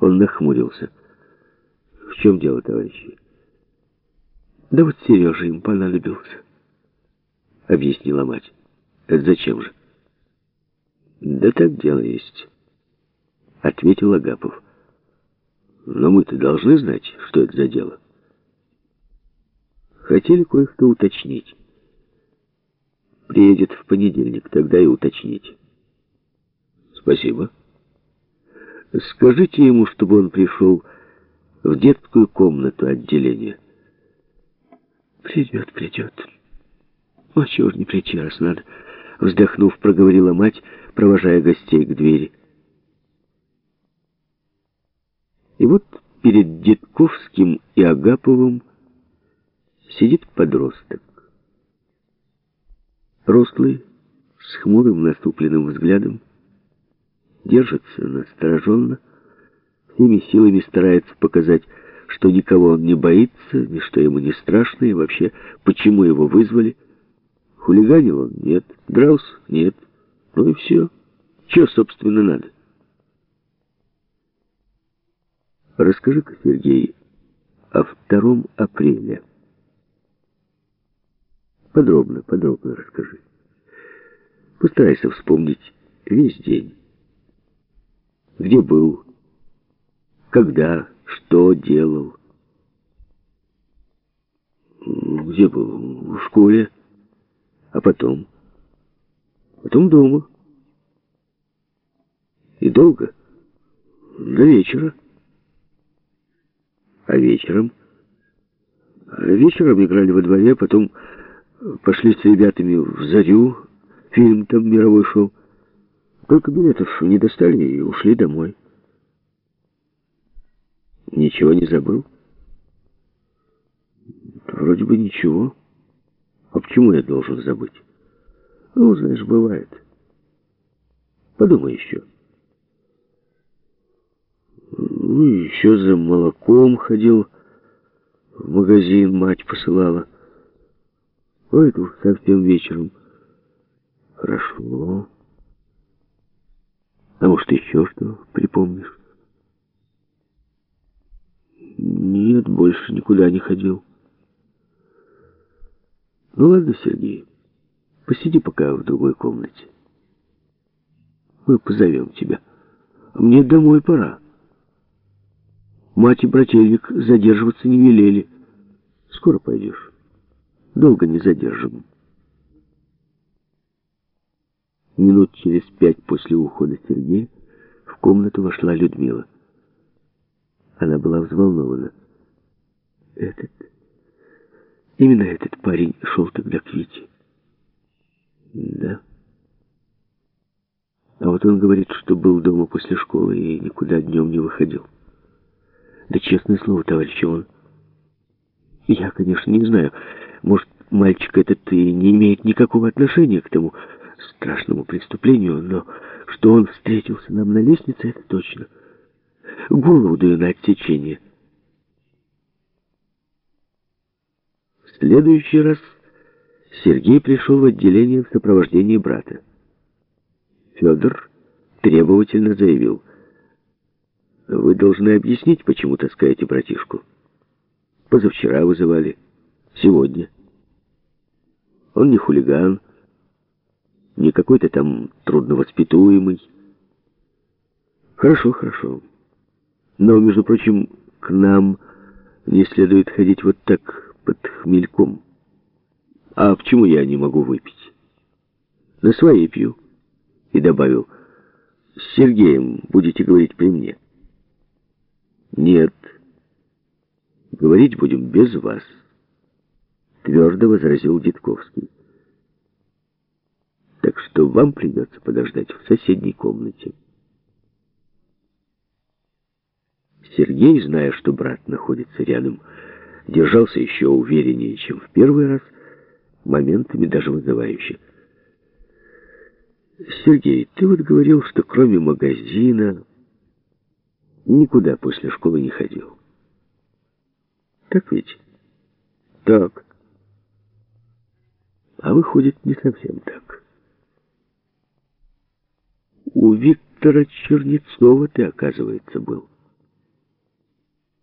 Он нахмурился. «В чем дело, товарищи?» «Да вот Сережа им понадобился», — объяснила мать. «Это зачем же?» «Да так дело есть», — ответил Агапов. «Но мы-то должны знать, что это за дело». Хотели кое-что уточнить. Приедет в понедельник, тогда и уточните. Спасибо. Скажите ему, чтобы он пришел в детскую комнату отделения. Придет, придет. А чего ж не прийти, раз надо? Вздохнув, проговорила мать, провожая гостей к двери. И вот перед Детковским и Агаповым сидит подросток. Рослый, с хмурым наступленным взглядом, держится настороженно, всеми силами старается показать, что никого он не боится, ни что ему не страшно, и вообще, почему его вызвали. Хулиганил он? Нет. Дрался? Нет. Ну и все. Че, собственно, надо? Расскажи-ка, Сергей, о 2 апреля. Подробно, подробно расскажи. Постарайся вспомнить весь день. Где был, когда, что делал. Где был? В школе. А потом? Потом дома. И долго? До вечера. А вечером? А вечером играли во дворе, потом Пошли с ребятами в «Зарю», фильм там мировой шел. Только билетов не достали и ушли домой. Ничего не забыл? Вроде бы ничего. А почему я должен забыть? Ну, знаешь, бывает. Подумай еще. Ну, еще за молоком ходил в магазин, мать посылала. Ой, уж совсем вечером. Хорошо. А может, еще что припомнишь? Нет, больше никуда не ходил. Ну ладно, Сергей, посиди пока в другой комнате. Мы позовем тебя. Мне домой пора. Мать и брательник задерживаться не велели. Скоро пойдешь. Долго не задержим. Минут через пять после ухода Сергея в комнату вошла Людмила. Она была взволнована. Этот, именно этот парень шел тогда к Вите. Да. А вот он говорит, что был дома после школы и никуда днем не выходил. Да честное слово, товарищ, он... Я, конечно, не знаю... Может, мальчик этот и не имеет никакого отношения к тому страшному преступлению, но что он встретился нам на лестнице, это точно. Голову даю на отсечение. В следующий раз Сергей пришел в отделение в сопровождении брата. Федор требовательно заявил. «Вы должны объяснить, почему таскаете братишку. Позавчера вызывали». Сегодня. Он не хулиган, не какой-то там трудновоспитуемый. Хорошо, хорошо. Но, между прочим, к нам не следует ходить вот так под хмельком. А почему я не могу выпить? На своей пью. И добавил, с Сергеем будете говорить при мне. Нет, говорить будем без вас твердо возразил Дитковский. Что вам придется подождать в соседней комнате. Сергей, зная, что брат находится рядом, держался еще увереннее, чем в первый раз, моментами даже вызывающе. «Сергей, ты вот говорил, что кроме магазина никуда после школы не ходил. Так ведь?» «Так». А выходит, не совсем так. У Виктора Чернецова ты, оказывается, был.